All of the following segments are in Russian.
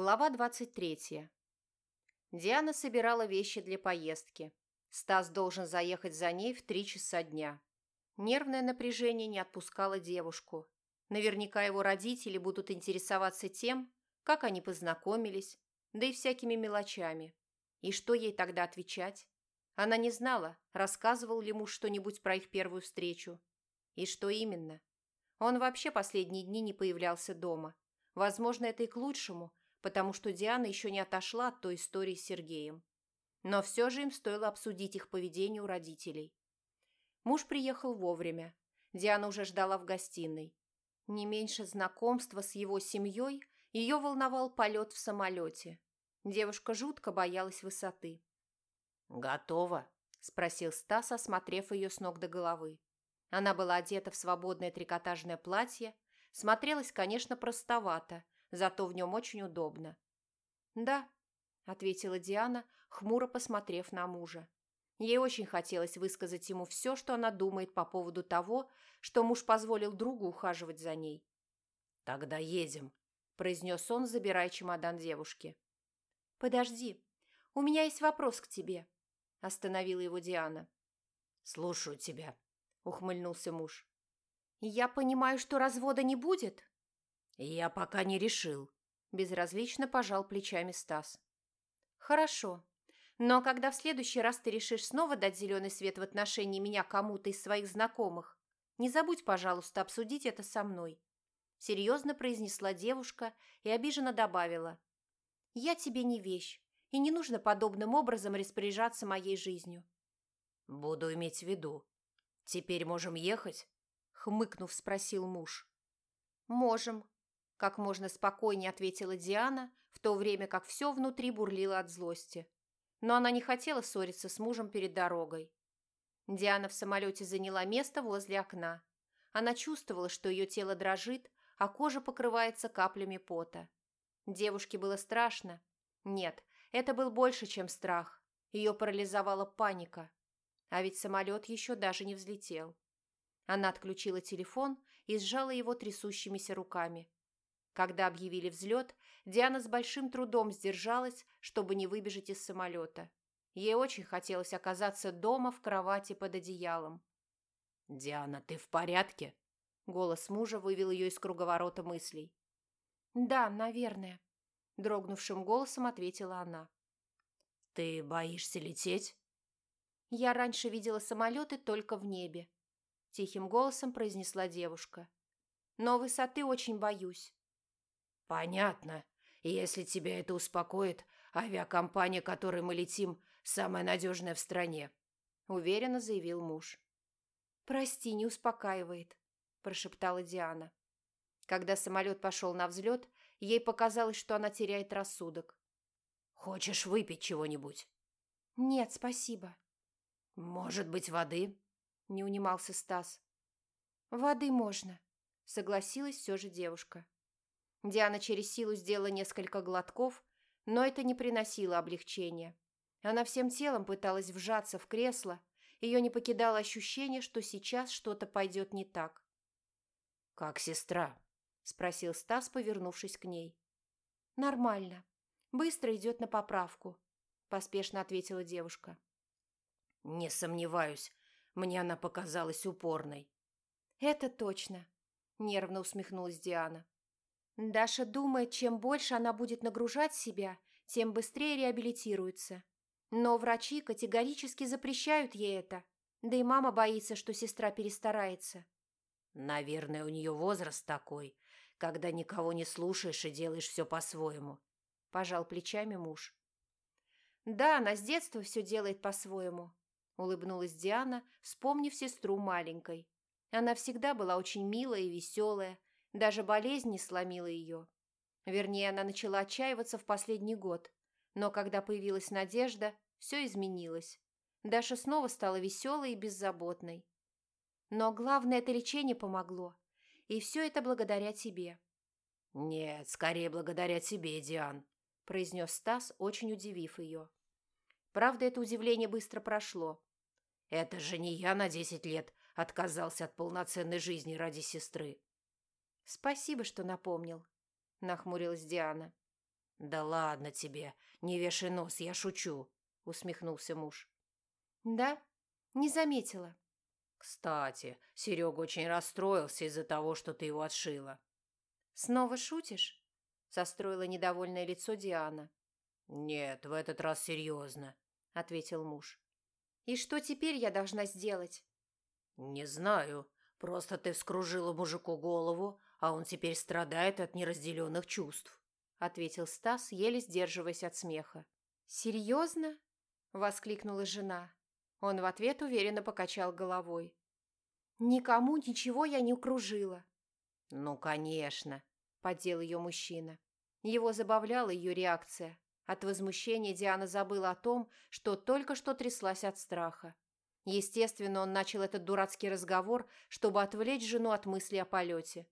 Глава 23. Диана собирала вещи для поездки. Стас должен заехать за ней в три часа дня. Нервное напряжение не отпускало девушку. Наверняка его родители будут интересоваться тем, как они познакомились, да и всякими мелочами. И что ей тогда отвечать? Она не знала, рассказывал ли муж что-нибудь про их первую встречу. И что именно? Он вообще последние дни не появлялся дома. Возможно, это и к лучшему, потому что Диана еще не отошла от той истории с Сергеем. Но все же им стоило обсудить их поведение у родителей. Муж приехал вовремя. Диана уже ждала в гостиной. Не меньше знакомства с его семьей ее волновал полет в самолете. Девушка жутко боялась высоты. «Готово?» – спросил Стас, осмотрев ее с ног до головы. Она была одета в свободное трикотажное платье, смотрелась, конечно, простовато – зато в нем очень удобно. «Да», – ответила Диана, хмуро посмотрев на мужа. Ей очень хотелось высказать ему все, что она думает по поводу того, что муж позволил другу ухаживать за ней. «Тогда едем», – произнес он, забирая чемодан девушки. «Подожди, у меня есть вопрос к тебе», – остановила его Диана. «Слушаю тебя», – ухмыльнулся муж. «Я понимаю, что развода не будет?» «Я пока не решил», – безразлично пожал плечами Стас. «Хорошо. Но когда в следующий раз ты решишь снова дать зеленый свет в отношении меня кому-то из своих знакомых, не забудь, пожалуйста, обсудить это со мной», – серьезно произнесла девушка и обиженно добавила. «Я тебе не вещь, и не нужно подобным образом распоряжаться моей жизнью». «Буду иметь в виду. Теперь можем ехать?» – хмыкнув, спросил муж. «Можем», как можно спокойнее ответила Диана, в то время как все внутри бурлило от злости. Но она не хотела ссориться с мужем перед дорогой. Диана в самолете заняла место возле окна. Она чувствовала, что ее тело дрожит, а кожа покрывается каплями пота. Девушке было страшно. Нет, это был больше, чем страх. Ее парализовала паника. А ведь самолет еще даже не взлетел. Она отключила телефон и сжала его трясущимися руками. Когда объявили взлет, Диана с большим трудом сдержалась, чтобы не выбежать из самолета. Ей очень хотелось оказаться дома в кровати под одеялом. «Диана, ты в порядке?» Голос мужа вывел ее из круговорота мыслей. «Да, наверное», – дрогнувшим голосом ответила она. «Ты боишься лететь?» «Я раньше видела самолеты только в небе», – тихим голосом произнесла девушка. «Но высоты очень боюсь. «Понятно. И если тебя это успокоит, авиакомпания, которой мы летим, самая надежная в стране», – уверенно заявил муж. «Прости, не успокаивает», – прошептала Диана. Когда самолет пошел на взлет, ей показалось, что она теряет рассудок. «Хочешь выпить чего-нибудь?» «Нет, спасибо». «Может быть, воды?» – не унимался Стас. «Воды можно», – согласилась все же девушка. Диана через силу сделала несколько глотков, но это не приносило облегчения. Она всем телом пыталась вжаться в кресло, ее не покидало ощущение, что сейчас что-то пойдет не так. «Как сестра?» – спросил Стас, повернувшись к ней. «Нормально. Быстро идет на поправку», – поспешно ответила девушка. «Не сомневаюсь. Мне она показалась упорной». «Это точно», – нервно усмехнулась Диана. Даша думает, чем больше она будет нагружать себя, тем быстрее реабилитируется. Но врачи категорически запрещают ей это. Да и мама боится, что сестра перестарается. Наверное, у нее возраст такой, когда никого не слушаешь и делаешь все по-своему. Пожал плечами муж. Да, она с детства все делает по-своему. Улыбнулась Диана, вспомнив сестру маленькой. Она всегда была очень милая и веселая, даже болезнь не сломила ее. Вернее, она начала отчаиваться в последний год. Но когда появилась надежда, все изменилось. Даша снова стала веселой и беззаботной. Но главное, это лечение помогло. И все это благодаря тебе. «Нет, скорее благодаря тебе, Диан», – произнес Стас, очень удивив ее. Правда, это удивление быстро прошло. «Это же не я на десять лет отказался от полноценной жизни ради сестры. «Спасибо, что напомнил», – нахмурилась Диана. «Да ладно тебе, не вешай нос, я шучу», — усмехнулся муж. «Да? Не заметила». «Кстати, Серега очень расстроился из-за того, что ты его отшила». «Снова шутишь?» — состроила недовольное лицо Диана. «Нет, в этот раз серьезно», — ответил муж. «И что теперь я должна сделать?» «Не знаю. Просто ты вскружила мужику голову, а он теперь страдает от неразделенных чувств», — ответил Стас, еле сдерживаясь от смеха. «Серьезно?» — воскликнула жена. Он в ответ уверенно покачал головой. «Никому ничего я не укружила». «Ну, конечно», — поддел ее мужчина. Его забавляла ее реакция. От возмущения Диана забыла о том, что только что тряслась от страха. Естественно, он начал этот дурацкий разговор, чтобы отвлечь жену от мысли о полете.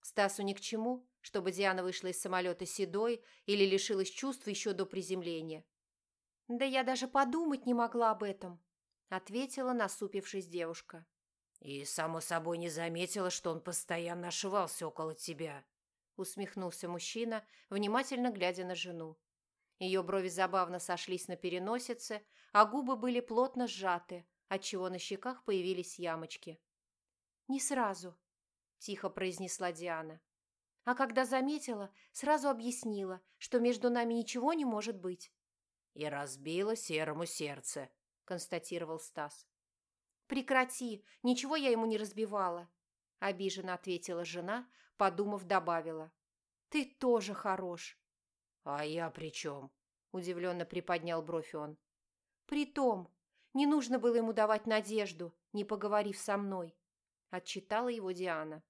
Стасу ни к чему, чтобы Диана вышла из самолета седой или лишилась чувств еще до приземления. «Да я даже подумать не могла об этом», — ответила, насупившись девушка. «И, само собой, не заметила, что он постоянно ошивался около тебя», — усмехнулся мужчина, внимательно глядя на жену. Ее брови забавно сошлись на переносице, а губы были плотно сжаты, отчего на щеках появились ямочки. «Не сразу», — тихо произнесла Диана. А когда заметила, сразу объяснила, что между нами ничего не может быть. «И разбила серому сердце», — констатировал Стас. «Прекрати, ничего я ему не разбивала», — обиженно ответила жена, подумав, добавила. «Ты тоже хорош». «А я при чем?» – удивленно приподнял бровь он. «При том, не нужно было ему давать надежду, не поговорив со мной», – отчитала его Диана.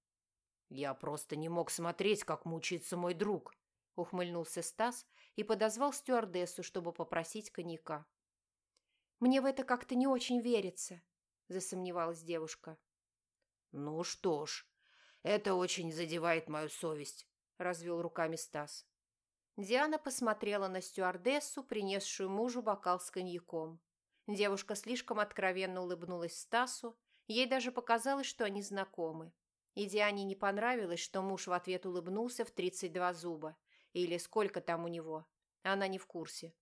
«Я просто не мог смотреть, как мучается мой друг», – ухмыльнулся Стас и подозвал стюардессу, чтобы попросить коньяка. «Мне в это как-то не очень верится», – засомневалась девушка. «Ну что ж, это очень задевает мою совесть», – развел руками Стас. Диана посмотрела на стюардессу, принесшую мужу бокал с коньяком. Девушка слишком откровенно улыбнулась Стасу, ей даже показалось, что они знакомы. И Диане не понравилось, что муж в ответ улыбнулся в 32 зуба, или сколько там у него. Она не в курсе.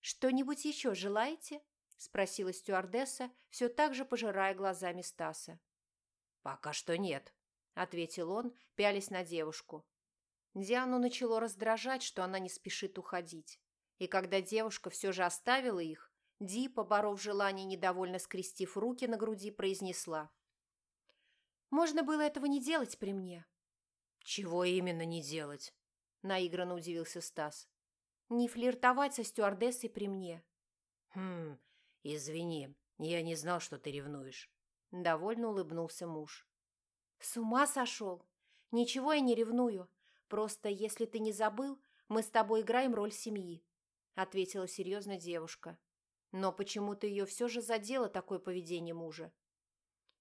«Что-нибудь еще желаете?» – спросила стюардесса, все так же пожирая глазами Стаса. «Пока что нет», – ответил он, пялись на девушку. Диану начало раздражать, что она не спешит уходить. И когда девушка все же оставила их, Ди, поборов желание, недовольно скрестив руки на груди, произнесла. «Можно было этого не делать при мне». «Чего именно не делать?» – наигранно удивился Стас. «Не флиртовать со стюардессой при мне». «Хм, извини, я не знал, что ты ревнуешь». Довольно улыбнулся муж. «С ума сошел? Ничего я не ревную. Просто, если ты не забыл, мы с тобой играем роль семьи», — ответила серьезно девушка. Но почему-то ее все же задело такое поведение мужа.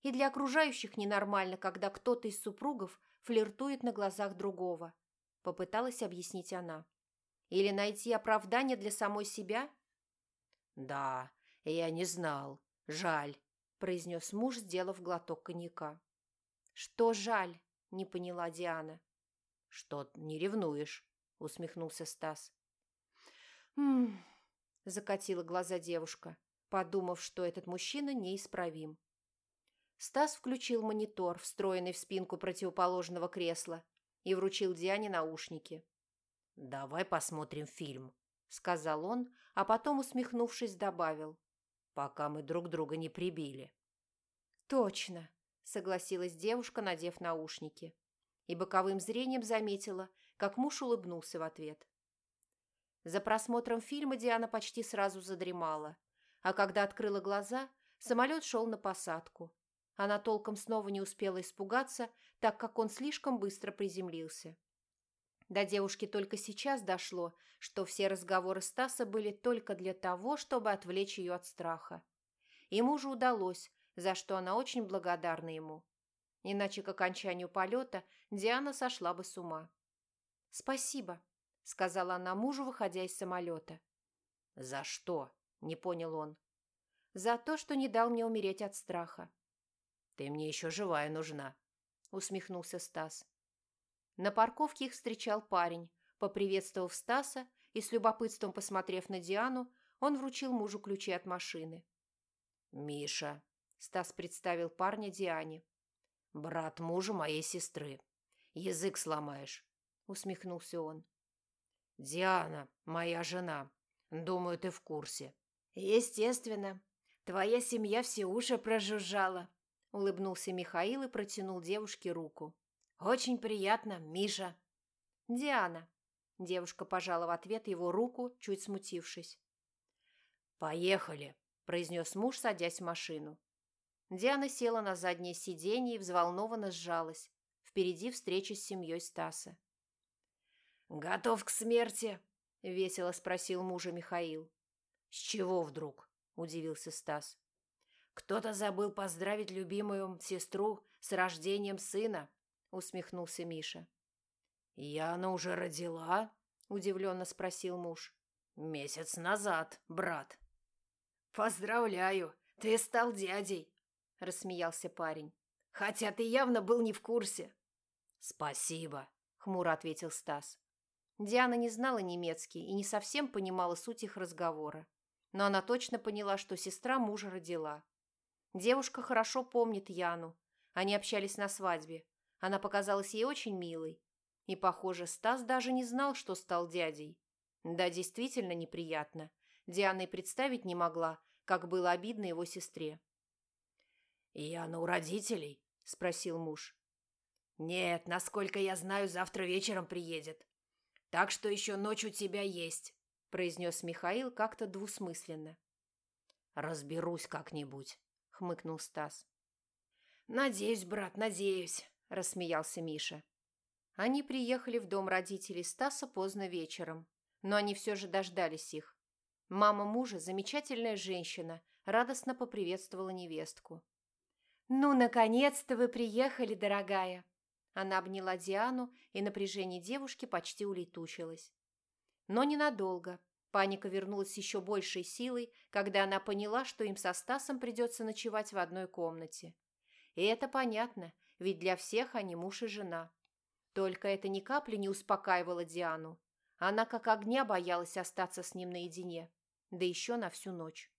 И для окружающих ненормально, когда кто-то из супругов флиртует на глазах другого, попыталась объяснить она. Или найти оправдание для самой себя? Да, я не знал. Жаль, произнес муж, сделав глоток коньяка. Что жаль? Не поняла Диана. «Что, не ревнуешь?» – усмехнулся Стас. «М-м-м», закатила глаза девушка, подумав, что этот мужчина неисправим. Стас включил монитор, встроенный в спинку противоположного кресла, и вручил Диане наушники. «Давай посмотрим фильм», – сказал он, а потом, усмехнувшись, добавил. «Пока мы друг друга не прибили». «Точно», – согласилась девушка, надев наушники и боковым зрением заметила, как муж улыбнулся в ответ. За просмотром фильма Диана почти сразу задремала, а когда открыла глаза, самолет шел на посадку. Она толком снова не успела испугаться, так как он слишком быстро приземлился. До девушки только сейчас дошло, что все разговоры Стаса были только для того, чтобы отвлечь ее от страха. И мужу удалось, за что она очень благодарна ему. Иначе к окончанию полета Диана сошла бы с ума. «Спасибо», — сказала она мужу, выходя из самолета. «За что?» — не понял он. «За то, что не дал мне умереть от страха». «Ты мне еще живая нужна», — усмехнулся Стас. На парковке их встречал парень, Поприветствовав Стаса и с любопытством посмотрев на Диану, он вручил мужу ключи от машины. «Миша», — Стас представил парня Диане. «Брат мужа моей сестры. Язык сломаешь», — усмехнулся он. «Диана, моя жена. Думаю, ты в курсе». «Естественно. Твоя семья все уши прожужжала», — улыбнулся Михаил и протянул девушке руку. «Очень приятно, Миша». «Диана». Девушка пожала в ответ его руку, чуть смутившись. «Поехали», – произнес муж, садясь в машину. Диана села на заднее сиденье и взволнованно сжалась. Впереди встреча с семьей Стаса. «Готов к смерти?» – весело спросил мужа Михаил. «С чего вдруг?» – удивился Стас. «Кто-то забыл поздравить любимую сестру с рождением сына», – усмехнулся Миша. «Яна уже родила?» – удивленно спросил муж. «Месяц назад, брат». «Поздравляю, ты стал дядей», – рассмеялся парень. «Хотя ты явно был не в курсе». «Спасибо», – хмуро ответил Стас. Диана не знала немецкий и не совсем понимала суть их разговора. Но она точно поняла, что сестра мужа родила. Девушка хорошо помнит Яну. Они общались на свадьбе. Она показалась ей очень милой. И, похоже, Стас даже не знал, что стал дядей. Да, действительно неприятно. Диана и представить не могла, как было обидно его сестре. «Яна у родителей?» – спросил муж. «Нет, насколько я знаю, завтра вечером приедет. Так что еще ночь у тебя есть», – произнес Михаил как-то двусмысленно. «Разберусь как-нибудь», – хмыкнул Стас. «Надеюсь, брат, надеюсь», – рассмеялся Миша. Они приехали в дом родителей Стаса поздно вечером, но они все же дождались их. Мама мужа, замечательная женщина, радостно поприветствовала невестку. «Ну, наконец-то вы приехали, дорогая!» Она обняла Диану, и напряжение девушки почти улетучилось. Но ненадолго. Паника вернулась еще большей силой, когда она поняла, что им со Стасом придется ночевать в одной комнате. И это понятно, ведь для всех они муж и жена. Только это ни капли не успокаивало Диану. Она как огня боялась остаться с ним наедине да еще на всю ночь.